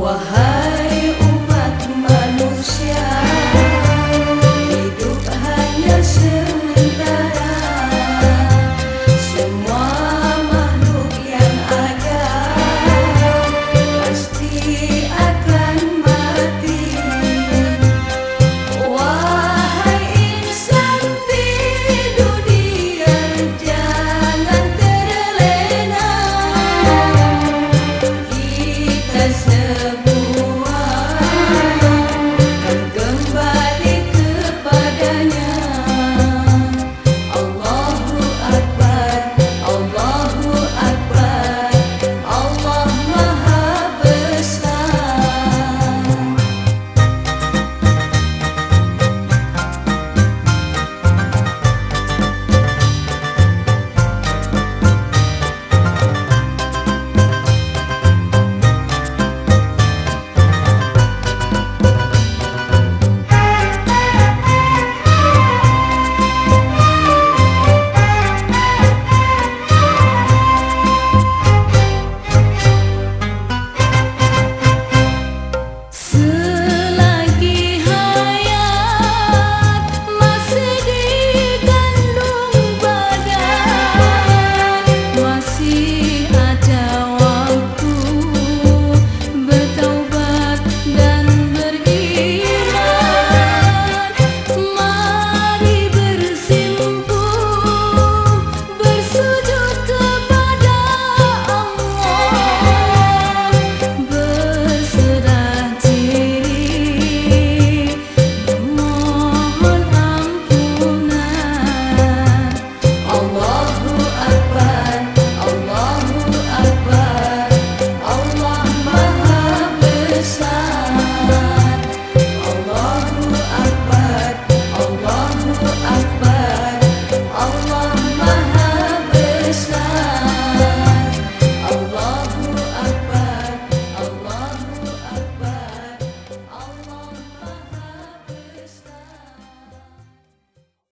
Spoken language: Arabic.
وهذا